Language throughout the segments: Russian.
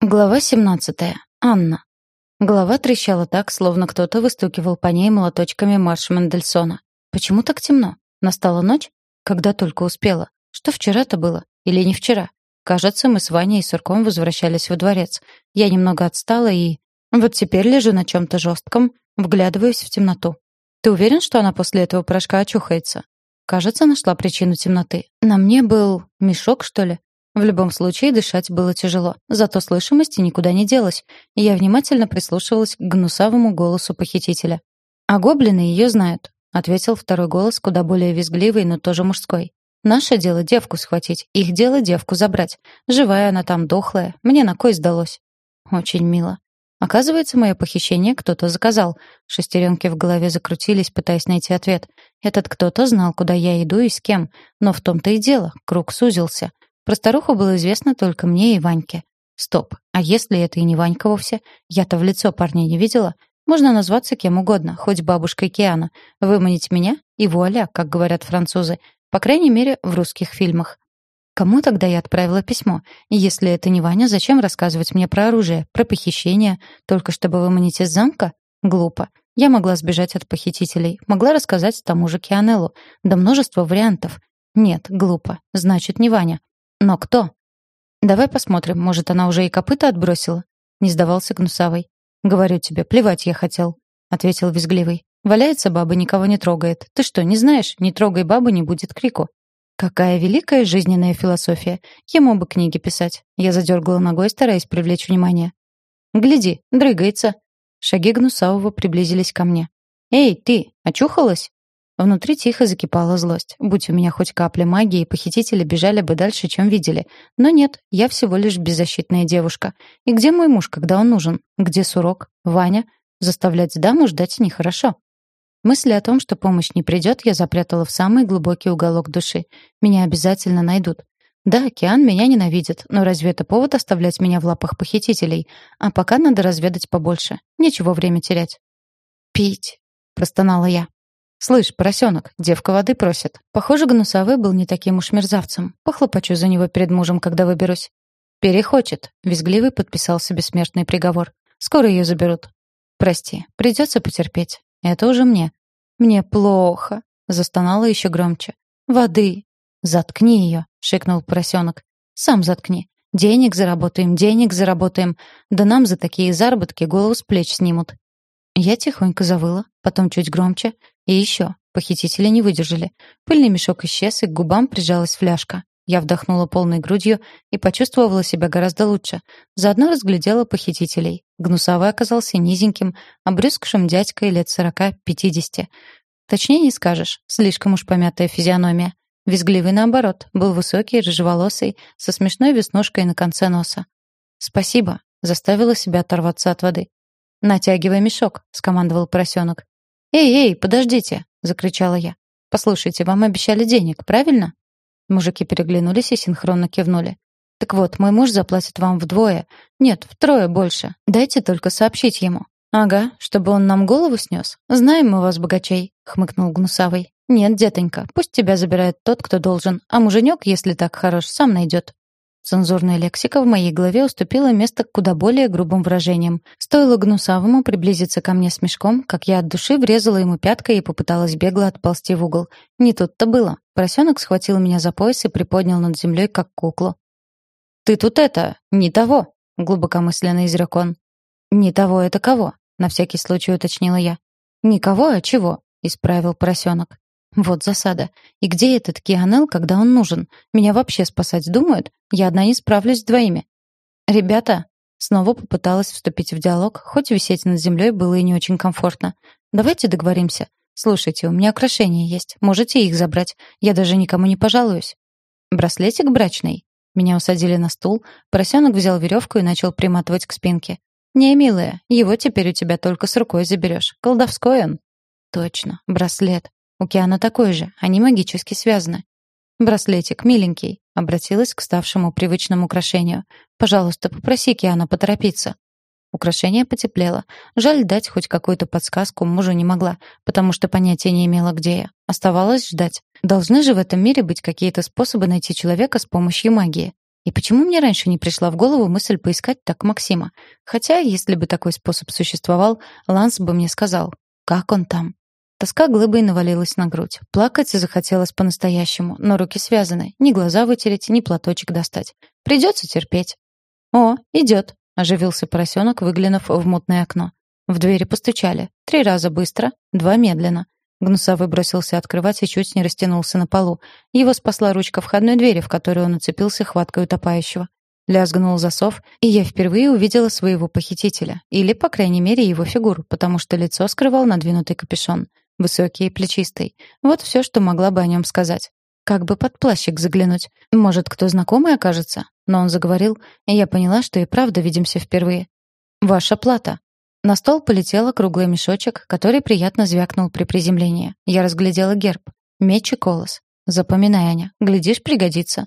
Глава 17. Анна. Голова трещала так, словно кто-то выстукивал по ней молоточками марш Мендельсона. Почему так темно? Настала ночь? Когда только успела. Что вчера-то было? Или не вчера? Кажется, мы с Ваней и Сурком возвращались во дворец. Я немного отстала и... Вот теперь лежу на чем-то жестком, вглядываюсь в темноту. Ты уверен, что она после этого порошка очухается? Кажется, нашла причину темноты. На мне был мешок, что ли? В любом случае, дышать было тяжело. Зато слышимости никуда не делась. И я внимательно прислушивалась к гнусавому голосу похитителя. «А гоблины ее знают», — ответил второй голос, куда более визгливый, но тоже мужской. «Наше дело девку схватить, их дело девку забрать. Живая она там, дохлая. Мне на кой сдалось?» «Очень мило». Оказывается, мое похищение кто-то заказал. Шестеренки в голове закрутились, пытаясь найти ответ. Этот кто-то знал, куда я иду и с кем. Но в том-то и дело, круг сузился. Про старуху было известно только мне и Ваньке. Стоп, а если это и не Ванька вовсе? Я-то в лицо парня не видела. Можно назваться кем угодно, хоть бабушкой Киана. Выманить меня и вуаля, как говорят французы. По крайней мере, в русских фильмах. Кому тогда я отправила письмо? И если это не Ваня, зачем рассказывать мне про оружие, про похищение, только чтобы выманить из замка? Глупо. Я могла сбежать от похитителей, могла рассказать тому же Кианеллу. Да множество вариантов. Нет, глупо. Значит, не Ваня. Но кто? Давай посмотрим, может, она уже и копыта отбросила? Не сдавался Гнусавый. Говорю тебе, плевать я хотел, ответил визгливый. Валяется баба, никого не трогает. Ты что, не знаешь? Не трогай бабу, не будет крику. Какая великая жизненная философия. Ему бы книги писать. Я задергала ногой, стараясь привлечь внимание. Гляди, дрыгается. Шаги Гнусавого приблизились ко мне. «Эй, ты, очухалась?» Внутри тихо закипала злость. Будь у меня хоть капля магии, похитители бежали бы дальше, чем видели. Но нет, я всего лишь беззащитная девушка. И где мой муж, когда он нужен? Где Сурок? Ваня? Заставлять даму ждать нехорошо. Мысли о том, что помощь не придет, я запрятала в самый глубокий уголок души. Меня обязательно найдут. Да, океан меня ненавидит, но разве это повод оставлять меня в лапах похитителей? А пока надо разведать побольше. Нечего время терять. «Пить», — простонала я. «Слышь, поросенок, девка воды просит». Похоже, Гнусавый был не таким уж мерзавцем. Похлопочу за него перед мужем, когда выберусь. «Перехочет», — визгливый подписал себе смертный приговор. «Скоро ее заберут». «Прости, придется потерпеть. Это уже мне». «Мне плохо», — застонала еще громче. «Воды». «Заткни ее», — шикнул поросенок. «Сам заткни. Денег заработаем, денег заработаем. Да нам за такие заработки голову с плеч снимут». Я тихонько завыла, потом чуть громче, и еще. Похитители не выдержали. Пыльный мешок исчез, и к губам прижалась фляжка. Я вдохнула полной грудью и почувствовала себя гораздо лучше. Заодно разглядела похитителей. Гнусавый оказался низеньким, обрюзгшим дядькой лет сорока-пятидесяти. Точнее не скажешь, слишком уж помятая физиономия. Визгливый, наоборот, был высокий, рыжеволосый, со смешной веснушкой на конце носа. «Спасибо», — заставила себя оторваться от воды. «Натягивай мешок», — скомандовал поросенок. «Эй, эй, подождите!» — закричала я. «Послушайте, вам обещали денег, правильно?» Мужики переглянулись и синхронно кивнули. «Так вот, мой муж заплатит вам вдвое. Нет, втрое больше. Дайте только сообщить ему». «Ага, чтобы он нам голову снес. Знаем мы вас, богачей», — хмыкнул Гнусавый. «Нет, детонька, пусть тебя забирает тот, кто должен, а муженек, если так хорош, сам найдет». Цензурная лексика в моей голове уступила место куда более грубым выражениям. Стоило гнусавому приблизиться ко мне с мешком, как я от души врезала ему пяткой и попыталась бегло отползти в угол. Не тут-то было. Поросенок схватил меня за пояс и приподнял над землей, как куклу. «Ты тут это, не того!» — глубокомысленно изрек он. «Не того это кого?» — на всякий случай уточнила я. «Никого, а чего?» — исправил поросенок. Вот засада. И где этот Кианел, когда он нужен? Меня вообще спасать думают? Я одна не справлюсь с двоими. Ребята, снова попыталась вступить в диалог, хоть висеть над землей было и не очень комфортно. Давайте договоримся. Слушайте, у меня украшения есть. Можете их забрать. Я даже никому не пожалуюсь. Браслетик брачный. Меня усадили на стул, поросенок взял веревку и начал приматывать к спинке. «Не, милая, его теперь у тебя только с рукой заберешь. Колдовской он». «Точно, браслет. У Киана такой же, они магически связаны. «Браслетик, миленький», — обратилась к ставшему привычному украшению. «Пожалуйста, попроси Киана поторопиться». Украшение потеплело. Жаль, дать хоть какую-то подсказку мужу не могла, потому что понятия не имела, где я. Оставалось ждать. Должны же в этом мире быть какие-то способы найти человека с помощью магии. И почему мне раньше не пришла в голову мысль поискать так Максима? Хотя, если бы такой способ существовал, Ланс бы мне сказал, как он там. Тоска глыбой навалилась на грудь. Плакать захотелось по-настоящему, но руки связаны. Ни глаза вытереть, ни платочек достать. Придется терпеть. «О, идет», — оживился поросенок, выглянув в мутное окно. В двери постучали. Три раза быстро, два медленно. Гнусавый бросился открывать и чуть не растянулся на полу. Его спасла ручка входной двери, в которую он уцепился хваткой утопающего. Лязгнул засов, и я впервые увидела своего похитителя. Или, по крайней мере, его фигуру, потому что лицо скрывал надвинутый капюшон. Высокий и плечистый. Вот все, что могла бы о нем сказать. Как бы под плащик заглянуть. Может, кто знакомый окажется? Но он заговорил, и я поняла, что и правда видимся впервые. «Ваша плата». На стол полетел круглый мешочек, который приятно звякнул при приземлении. Я разглядела герб. Меч и колос. Запоминай, Аня. Глядишь, пригодится.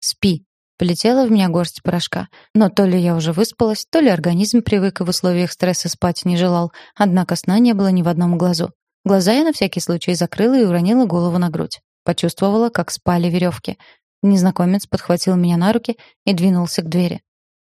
«Спи», Полетела в меня горсть порошка. Но то ли я уже выспалась, то ли организм привык и в условиях стресса спать не желал. Однако сна не было ни в одном глазу. Глаза я на всякий случай закрыла и уронила голову на грудь. Почувствовала, как спали веревки. Незнакомец подхватил меня на руки и двинулся к двери.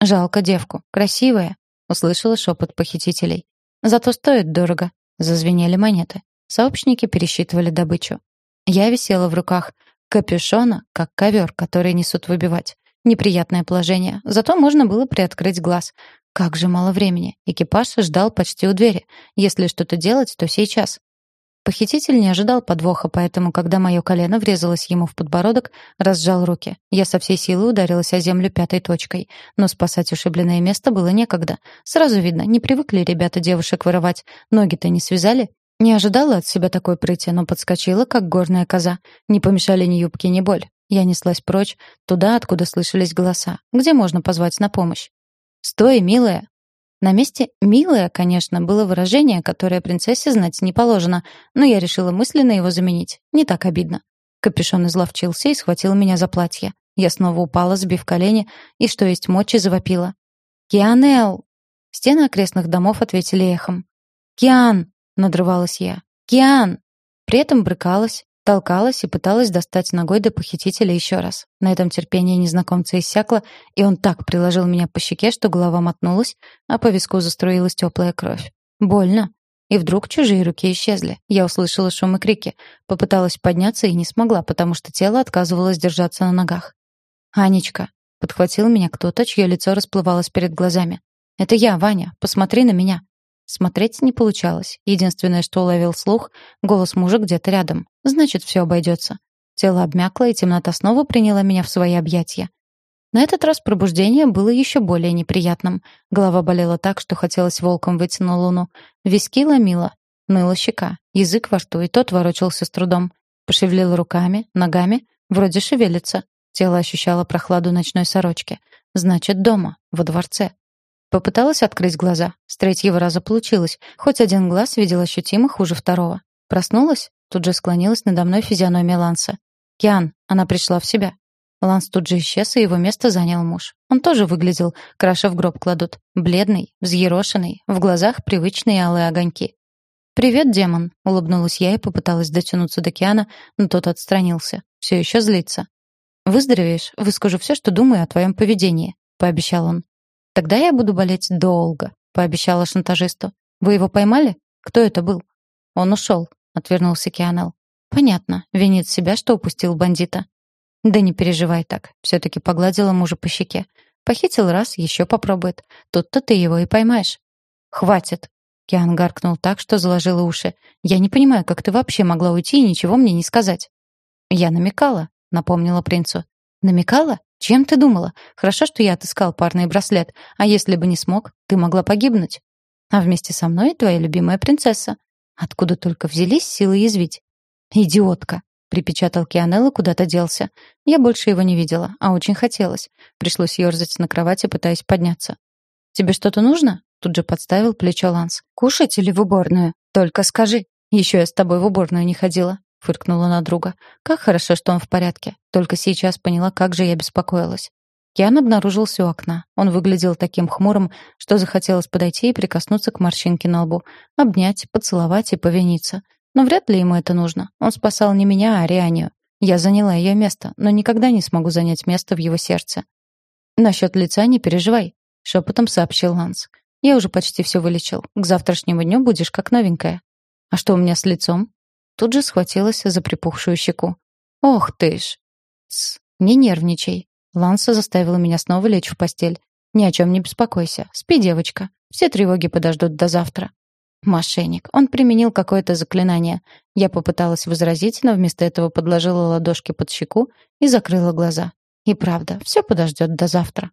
«Жалко девку. Красивая», — услышала шепот похитителей. «Зато стоит дорого». Зазвенели монеты. Сообщники пересчитывали добычу. Я висела в руках капюшона, как ковер, который несут выбивать. Неприятное положение, зато можно было приоткрыть глаз. Как же мало времени. Экипаж ждал почти у двери. Если что-то делать, то сейчас. Похититель не ожидал подвоха, поэтому, когда мое колено врезалось ему в подбородок, разжал руки. Я со всей силы ударилась о землю пятой точкой. Но спасать ушибленное место было некогда. Сразу видно, не привыкли ребята девушек вырывать. Ноги-то не связали. Не ожидала от себя такой прыти, но подскочила, как горная коза. Не помешали ни юбки, ни боль. Я неслась прочь, туда, откуда слышались голоса. Где можно позвать на помощь? «Стой, милая!» На месте «милая», конечно, было выражение, которое принцессе знать не положено, но я решила мысленно его заменить. Не так обидно. Капюшон изловчился и схватил меня за платье. Я снова упала, сбив колени, и, что есть мочи, завопила. «Кианел!» Стены окрестных домов ответили эхом. «Киан!» — надрывалась я. «Киан!» При этом брыкалась, толкалась и пыталась достать ногой до похитителя еще раз. На этом терпение незнакомца иссякло, и он так приложил меня по щеке, что голова мотнулась, а по виску заструилась теплая кровь. Больно. И вдруг чужие руки исчезли. Я услышала шум и крики. Попыталась подняться и не смогла, потому что тело отказывалось держаться на ногах. «Анечка!» — подхватил меня кто-то, чье лицо расплывалось перед глазами. «Это я, Ваня. Посмотри на меня». Смотреть не получалось. Единственное, что уловил слух — голос мужа где-то рядом. Значит, все обойдется. Тело обмякло, и темнота снова приняла меня в свои объятия. На этот раз пробуждение было еще более неприятным. Голова болела так, что хотелось волком выйти на луну. Виски ломило. Ныла щека. Язык во рту, и тот ворочался с трудом. Пошевелила руками, ногами. Вроде шевелится. Тело ощущало прохладу ночной сорочки. Значит, дома, во дворце. Попыталась открыть глаза. С третьего раза получилось. Хоть один глаз видел ощутимо хуже второго. Проснулась? Тут же склонилась надо мной физиономия Ланса. «Киан, она пришла в себя». Ланс тут же исчез, и его место занял муж. Он тоже выглядел, краши в гроб кладут. Бледный, взъерошенный, в глазах привычные алые огоньки. «Привет, демон», — улыбнулась я и попыталась дотянуться до Киана, но тот отстранился. Все еще злится. «Выздоровеешь, выскажу все, что думаю о твоем поведении», — пообещал он. «Тогда я буду болеть долго», — пообещала шантажисту. «Вы его поймали? Кто это был?» «Он ушел», — отвернулся Кианел. «Понятно. Винит себя, что упустил бандита». «Да не переживай так». Все-таки погладила мужа по щеке. «Похитил раз, еще попробует. Тут-то ты его и поймаешь». «Хватит!» Киан гаркнул так, что заложила уши. «Я не понимаю, как ты вообще могла уйти и ничего мне не сказать». «Я намекала», — напомнила принцу. «Намекала? Чем ты думала? Хорошо, что я отыскал парный браслет. А если бы не смог, ты могла погибнуть. А вместе со мной твоя любимая принцесса. Откуда только взялись силы язвить? Идиотка. Припечатал Кианелла, куда-то делся. Я больше его не видела, а очень хотелось. Пришлось ёрзать на кровати, пытаясь подняться. «Тебе что-то нужно?» Тут же подставил плечо Ланс. «Кушать или в уборную? Только скажи. Еще я с тобой в уборную не ходила. — фыркнула на друга. «Как хорошо, что он в порядке. Только сейчас поняла, как же я беспокоилась». Киан обнаружился у окна. Он выглядел таким хмурым, что захотелось подойти и прикоснуться к морщинке на лбу. Обнять, поцеловать и повиниться. Но вряд ли ему это нужно. Он спасал не меня, а Рианию. Я заняла ее место, но никогда не смогу занять место в его сердце. «Насчет лица не переживай», — шепотом сообщил Ланс. «Я уже почти все вылечил. К завтрашнему дню будешь как новенькая». «А что у меня с лицом?» Тут же схватилась за припухшую щеку. «Ох ты ж!» «Тсс, не нервничай». Ланса заставила меня снова лечь в постель. «Ни о чем не беспокойся. Спи, девочка. Все тревоги подождут до завтра». Мошенник. Он применил какое-то заклинание. Я попыталась возразить, но вместо этого подложила ладошки под щеку и закрыла глаза. И правда, все подождет до завтра.